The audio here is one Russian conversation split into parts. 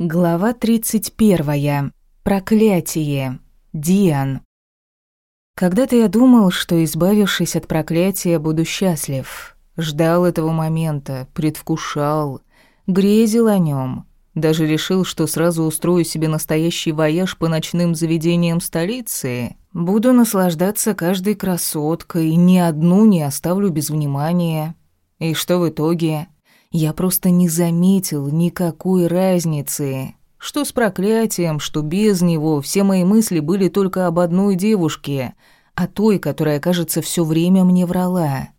Глава 31. Проклятие. Диан. Когда-то я думал, что, избавившись от проклятия, буду счастлив. Ждал этого момента, предвкушал, грезил о нем. Даже решил, что сразу устрою себе настоящий вояж по ночным заведениям столицы. Буду наслаждаться каждой красоткой, ни одну не оставлю без внимания. И что в итоге? Я просто не заметил никакой разницы. Что с проклятием, что без него, все мои мысли были только об одной девушке, о той, которая, кажется, все время мне врала.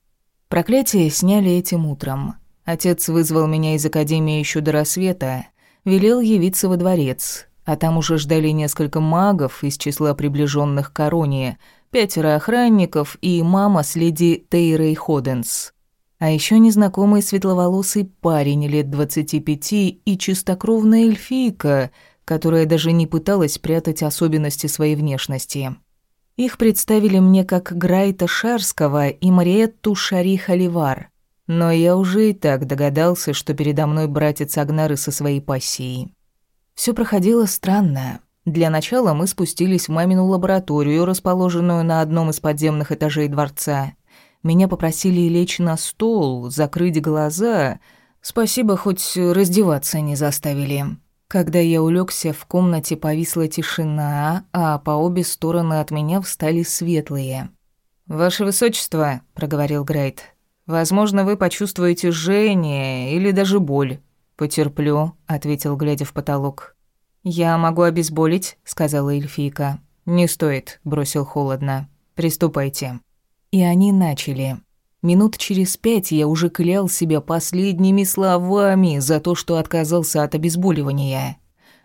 Проклятие сняли этим утром. Отец вызвал меня из академии еще до рассвета, велел явиться во дворец, а там уже ждали несколько магов из числа приближенных к короне, пятеро охранников и мама с леди Тейрой Ходенс. А еще незнакомый светловолосый парень лет двадцати пяти и чистокровная эльфийка, которая даже не пыталась прятать особенности своей внешности. Их представили мне как Грайта Шарского и Мариетту Шари Халивар. Но я уже и так догадался, что передо мной братец Агнары со своей пассией. Все проходило странно. Для начала мы спустились в мамину лабораторию, расположенную на одном из подземных этажей дворца. Меня попросили лечь на стол, закрыть глаза. Спасибо, хоть раздеваться не заставили. Когда я улегся, в комнате повисла тишина, а по обе стороны от меня встали светлые. «Ваше Высочество», — проговорил Грейт, — «возможно, вы почувствуете жжение или даже боль». «Потерплю», — ответил, глядя в потолок. «Я могу обезболить», — сказала эльфийка. «Не стоит», — бросил холодно. «Приступайте». И они начали. Минут через пять я уже клял себя последними словами за то, что отказался от обезболивания.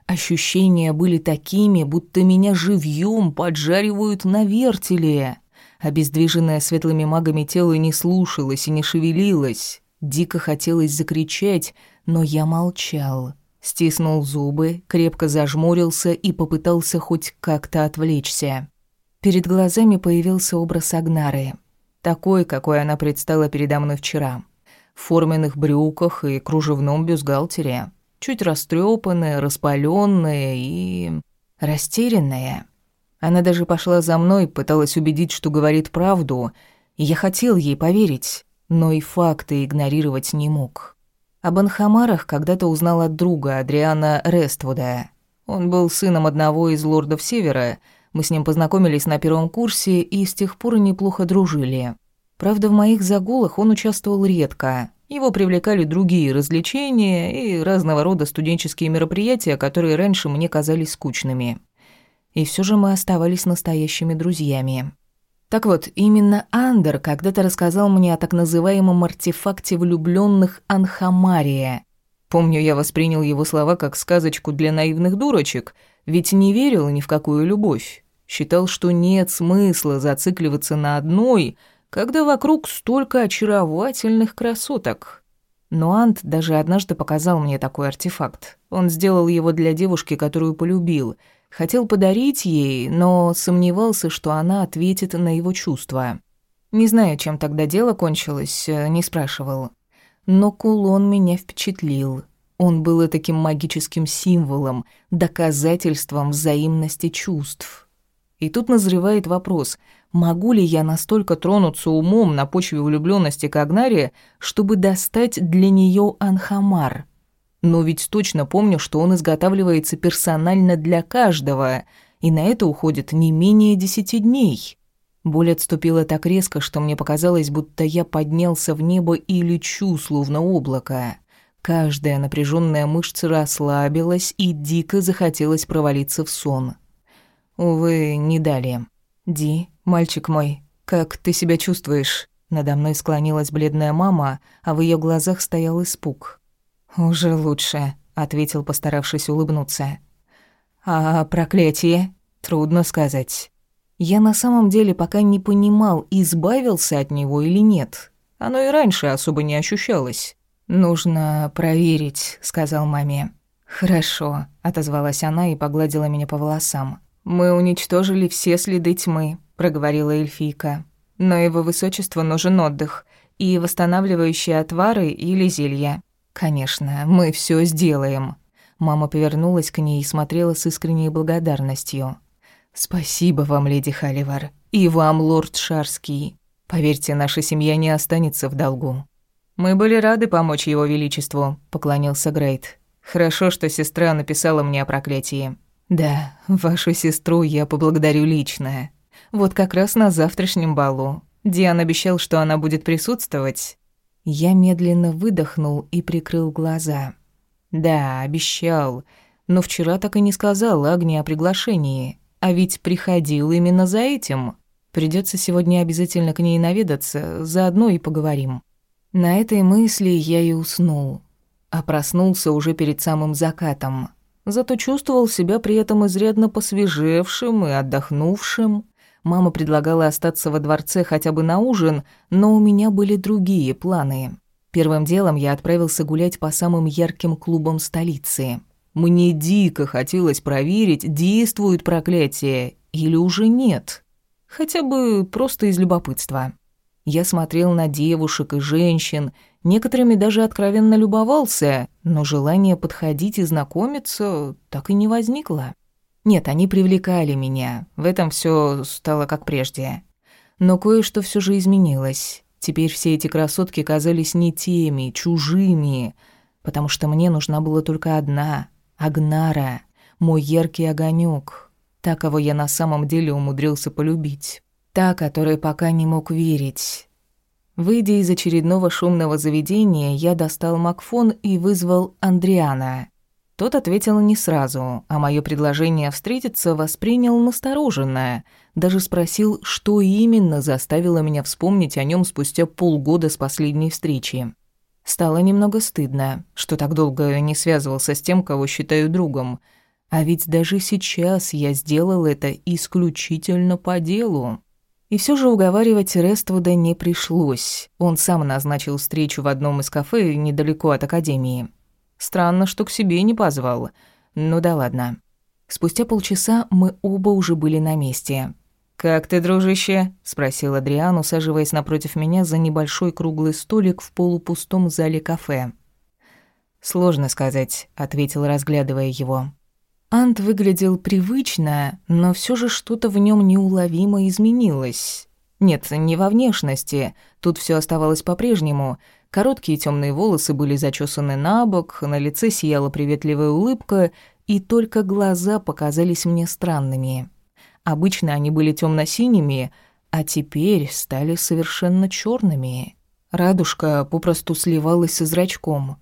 Ощущения были такими, будто меня живьем поджаривают на вертеле. Обездвиженное светлыми магами тело не слушалось и не шевелилось. Дико хотелось закричать, но я молчал. Стиснул зубы, крепко зажмурился и попытался хоть как-то отвлечься. Перед глазами появился образ Агнары. Такой, какой она предстала передо мной вчера. В форменных брюках и кружевном бюстгальтере. Чуть растрепанная, распаленная и... растерянная. Она даже пошла за мной, пыталась убедить, что говорит правду, и я хотел ей поверить, но и факты игнорировать не мог. Об Анхамарах когда-то узнал от друга Адриана Рествуда. Он был сыном одного из лордов Севера — мы с ним познакомились на первом курсе и с тех пор неплохо дружили. Правда, в моих загулах он участвовал редко. Его привлекали другие развлечения и разного рода студенческие мероприятия, которые раньше мне казались скучными. И все же мы оставались настоящими друзьями. Так вот, именно Андер когда-то рассказал мне о так называемом артефакте влюбленных Анхамария. Помню, я воспринял его слова как сказочку для наивных дурочек, ведь не верил ни в какую любовь. Считал, что нет смысла зацикливаться на одной, когда вокруг столько очаровательных красоток. Но Ант даже однажды показал мне такой артефакт. Он сделал его для девушки, которую полюбил. Хотел подарить ей, но сомневался, что она ответит на его чувства. Не знаю, чем тогда дело кончилось, э, не спрашивал. Но кулон меня впечатлил. Он был таким магическим символом, доказательством взаимности чувств. И тут назревает вопрос, могу ли я настолько тронуться умом на почве влюбленности к Агнаре, чтобы достать для нее Анхамар? Но ведь точно помню, что он изготавливается персонально для каждого, и на это уходит не менее десяти дней. Боль отступила так резко, что мне показалось, будто я поднялся в небо и лечу, словно облако. Каждая напряженная мышца расслабилась, и дико захотелось провалиться в сон. Увы, не дали. «Ди, мальчик мой, как ты себя чувствуешь?» Надо мной склонилась бледная мама, а в ее глазах стоял испуг. «Уже лучше», — ответил, постаравшись улыбнуться. «А проклятие? Трудно сказать. Я на самом деле пока не понимал, избавился от него или нет. Оно и раньше особо не ощущалось. «Нужно проверить», — сказал маме. «Хорошо», — отозвалась она и погладила меня по волосам. «Мы уничтожили все следы тьмы», — проговорила эльфийка. «Но его высочеству нужен отдых и восстанавливающие отвары или зелья. Конечно, мы все сделаем». Мама повернулась к ней и смотрела с искренней благодарностью. «Спасибо вам, леди Халивар, и вам, лорд Шарский. Поверьте, наша семья не останется в долгу». «Мы были рады помочь его величеству», — поклонился Грейт. «Хорошо, что сестра написала мне о проклятии». «Да, вашу сестру я поблагодарю лично. Вот как раз на завтрашнем балу. Диан обещал, что она будет присутствовать». Я медленно выдохнул и прикрыл глаза. «Да, обещал. Но вчера так и не сказал Агне о приглашении. А ведь приходил именно за этим. Придется сегодня обязательно к ней наведаться, заодно и поговорим». На этой мысли я и уснул, а проснулся уже перед самым закатом. Зато чувствовал себя при этом изрядно посвежевшим и отдохнувшим. Мама предлагала остаться во дворце хотя бы на ужин, но у меня были другие планы. Первым делом я отправился гулять по самым ярким клубам столицы. Мне дико хотелось проверить, действует проклятие или уже нет. Хотя бы просто из любопытства. Я смотрел на девушек и женщин, некоторыми даже откровенно любовался, но желание подходить и знакомиться так и не возникло. Нет, они привлекали меня, в этом все стало как прежде. Но кое-что все же изменилось. Теперь все эти красотки казались не теми, чужими, потому что мне нужна была только одна — Агнара, мой яркий огонек, та, кого я на самом деле умудрился полюбить. Та, которой пока не мог верить. Выйдя из очередного шумного заведения, я достал Макфон и вызвал Андриана. Тот ответил не сразу, а мое предложение встретиться воспринял настороженно, даже спросил, что именно заставило меня вспомнить о нем спустя полгода с последней встречи. Стало немного стыдно, что так долго не связывался с тем, кого считаю другом. А ведь даже сейчас я сделал это исключительно по делу. И все же уговаривать Рествуда не пришлось. Он сам назначил встречу в одном из кафе недалеко от академии. Странно, что к себе не позвал. Ну да ладно. Спустя полчаса мы оба уже были на месте. «Как ты, дружище?» – спросил Адриан, усаживаясь напротив меня за небольшой круглый столик в полупустом зале кафе. «Сложно сказать», – ответил, разглядывая его. Ант выглядел привычно, но все же что-то в нем неуловимо изменилось. Нет, не во внешности, тут все оставалось по-прежнему. Короткие темные волосы были зачесаны на бок, на лице сияла приветливая улыбка, и только глаза показались мне странными. Обычно они были темно синими а теперь стали совершенно черными. Радужка попросту сливалась со зрачком.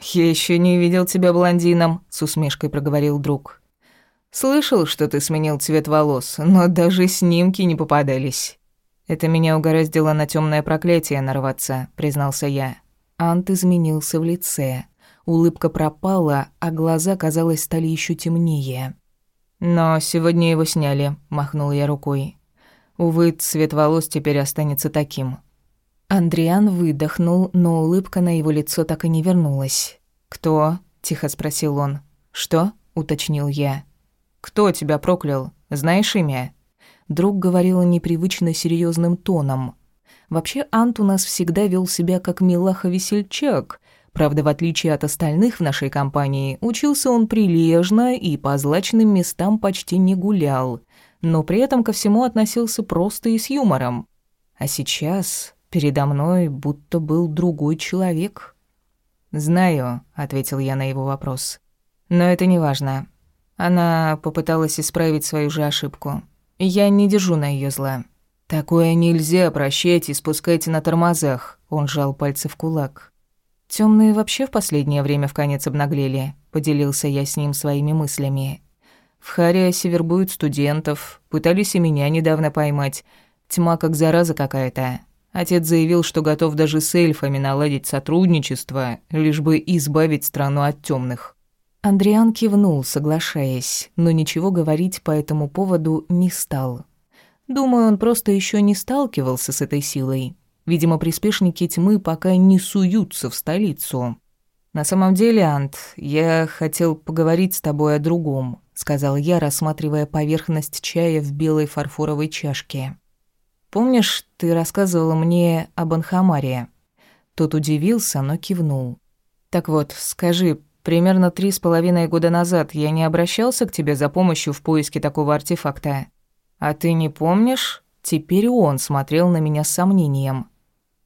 «Я еще не видел тебя блондином», — с усмешкой проговорил друг. «Слышал, что ты сменил цвет волос, но даже снимки не попадались». «Это меня угораздило на темное проклятие нарваться», — признался я. Ант изменился в лице. Улыбка пропала, а глаза, казалось, стали еще темнее. «Но сегодня его сняли», — махнул я рукой. «Увы, цвет волос теперь останется таким. Андриан выдохнул, но улыбка на его лицо так и не вернулась. «Кто?» – тихо спросил он. «Что?» – уточнил я. «Кто тебя проклял? Знаешь имя?» Друг говорил непривычно серьезным тоном. Вообще, Ант у нас всегда вел себя как милаха-весельчак. Правда, в отличие от остальных в нашей компании, учился он прилежно и по злачным местам почти не гулял, но при этом ко всему относился просто и с юмором. А сейчас Передо мной будто был другой человек. «Знаю», — ответил я на его вопрос. «Но это не важно. Она попыталась исправить свою же ошибку. Я не держу на ее зла. Такое нельзя прощать и спускать на тормозах», — он сжал пальцы в кулак. Темные вообще в последнее время в конец обнаглели», — поделился я с ним своими мыслями. «В Хариасе вербуют студентов, пытались и меня недавно поймать. Тьма как зараза какая-то. Отец заявил, что готов даже с эльфами наладить сотрудничество, лишь бы избавить страну от темных. Андриан кивнул, соглашаясь, но ничего говорить по этому поводу не стал. Думаю, он просто еще не сталкивался с этой силой. Видимо, приспешники тьмы пока не суются в столицу. «На самом деле, Ант, я хотел поговорить с тобой о другом», — сказал я, рассматривая поверхность чая в белой фарфоровой чашке. Помнишь, ты рассказывала мне об Анхамаре?» Тот удивился, но кивнул. «Так вот, скажи, Примерно три с половиной года назад я не обращался к тебе за помощью в поиске такого артефакта. А ты не помнишь? Теперь он смотрел на меня с сомнением.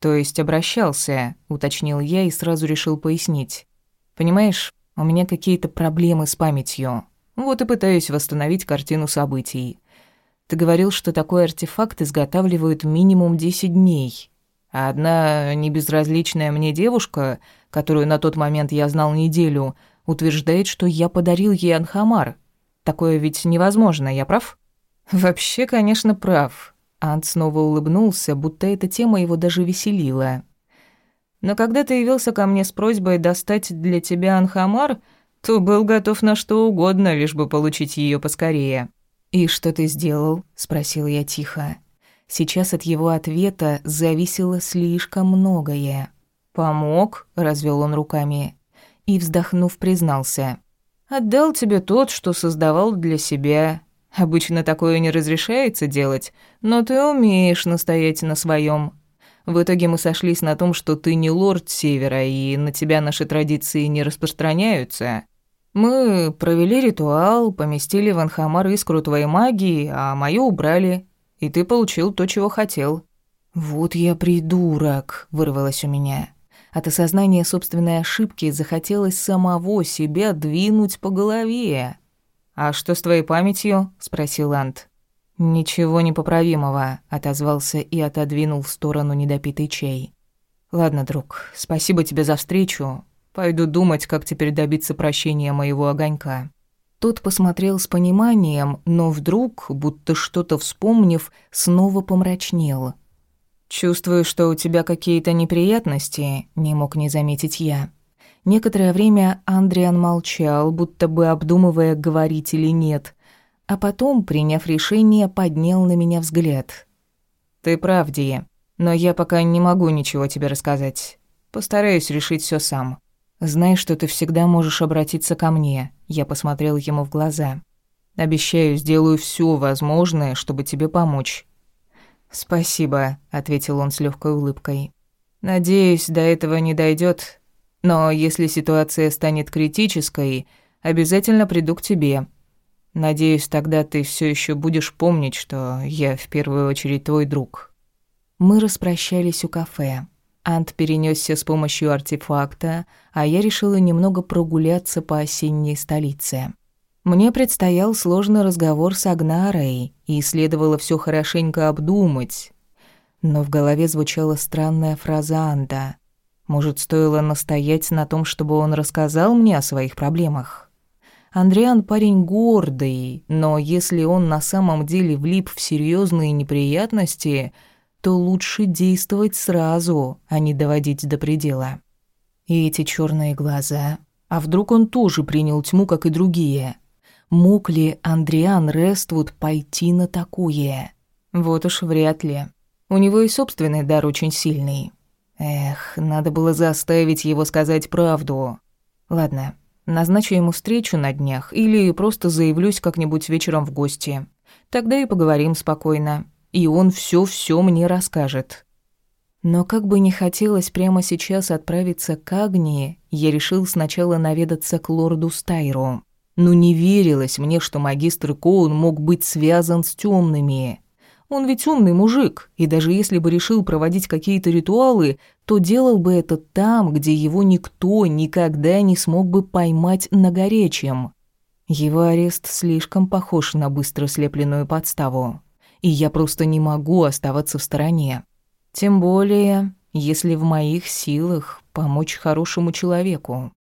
То есть обращался, уточнил я и сразу решил пояснить. Понимаешь, у меня какие-то проблемы с памятью. Вот и пытаюсь восстановить картину событий. Ты говорил, что такой артефакт изготавливают минимум 10 дней. А одна небезразличная мне девушка, которую на тот момент я знал неделю, утверждает, что я подарил ей Анхамар. Такое ведь невозможно, я прав? Вообще, конечно, прав. Ант снова улыбнулся, будто эта тема его даже веселила. Но когда ты явился ко мне с просьбой достать для тебя Анхамар, то был готов на что угодно, лишь бы получить ее поскорее. «И что ты сделал?» — спросил я тихо. Сейчас от его ответа зависело слишком многое. «Помог?» — развел он руками. И, вздохнув, признался. «Отдал тебе тот, что создавал для себя. Обычно такое не разрешается делать, но ты умеешь настоять на своем. В итоге мы сошлись на том, что ты не лорд Севера, и на тебя наши традиции не распространяются. Мы провели ритуал, поместили в Анхамар искру твоей магии, а мою убрали, и ты получил то, чего хотел». «Вот я придурок», — вырвалось у меня. От осознания собственной ошибки захотелось самого себя двинуть по голове. «А что с твоей памятью?» — спросил Ант. «Ничего непоправимого», — отозвался и отодвинул в сторону недопитый чай. «Ладно, друг, спасибо тебе за встречу. Пойду думать, как теперь добиться прощения моего огонька». Тот посмотрел с пониманием, но вдруг, будто что-то вспомнив, снова помрачнел. «Чувствую, что у тебя какие-то неприятности», — не мог не заметить я. Некоторое время Андриан молчал, будто бы обдумывая, говорить или нет, а потом, приняв решение, поднял на меня взгляд. «Ты прав, Ди, но я пока не могу ничего тебе рассказать. Постараюсь решить все сам. Знай, что ты всегда можешь обратиться ко мне», — я посмотрел ему в глаза. «Обещаю, сделаю все возможное, чтобы тебе помочь». «Спасибо», — ответил он с легкой улыбкой. «Надеюсь, до этого не дойдет, но если ситуация станет критической, обязательно приду к тебе. Надеюсь, тогда ты все еще будешь помнить, что я в первую очередь твой друг». Мы распрощались у кафе. Ант перенесся с помощью артефакта, а я решила немного прогуляться по осенней столице. Мне предстоял сложный разговор с Агнарой, и следовало все хорошенько обдумать. Но в голове звучала странная фраза Анда. Может, стоило настоять на том, чтобы он рассказал мне о своих проблемах? Андриан парень гордый, но если он на самом деле влип в серьезные неприятности – то лучше действовать сразу, а не доводить до предела. И эти черные глаза. А вдруг он тоже принял тьму, как и другие? Мог ли Андриан Рествуд пойти на такое? Вот уж вряд ли. У него и собственный дар очень сильный. Эх, надо было заставить его сказать правду. Ладно, назначу ему встречу на днях или просто заявлюсь как-нибудь вечером в гости. Тогда и поговорим спокойно и он все-все мне расскажет. Но как бы не хотелось прямо сейчас отправиться к Агнии, я решил сначала наведаться к лорду Стайру. Но не верилось мне, что магистр Коун мог быть связан с темными. Он ведь умный мужик, и даже если бы решил проводить какие-то ритуалы, то делал бы это там, где его никто никогда не смог бы поймать на горячем. Его арест слишком похож на быстро слепленную подставу и я просто не могу оставаться в стороне. Тем более, если в моих силах помочь хорошему человеку.